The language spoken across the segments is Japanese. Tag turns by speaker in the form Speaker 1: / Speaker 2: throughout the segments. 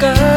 Speaker 1: girl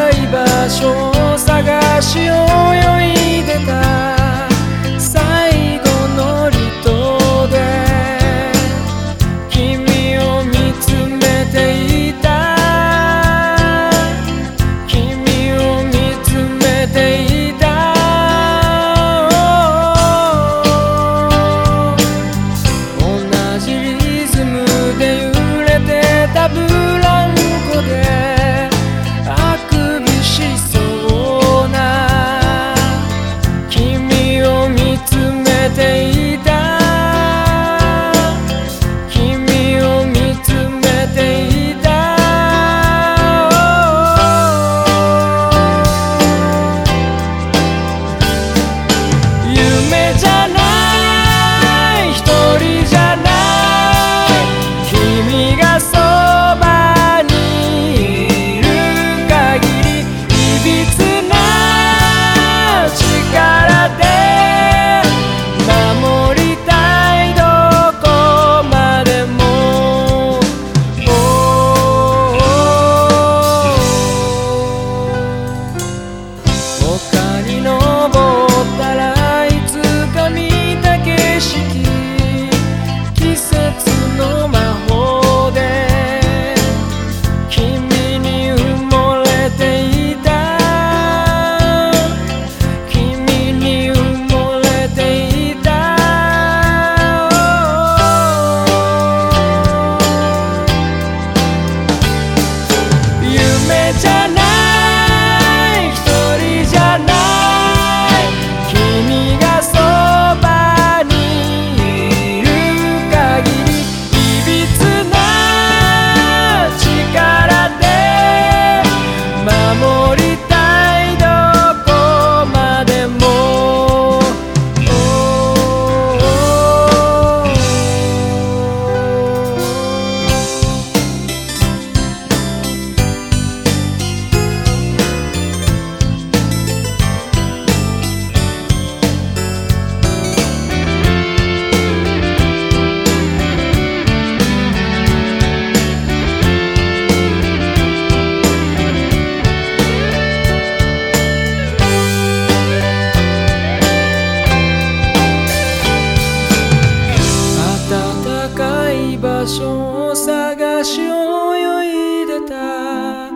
Speaker 1: 高い場所を探し泳いでた。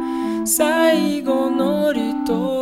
Speaker 1: 最後の離島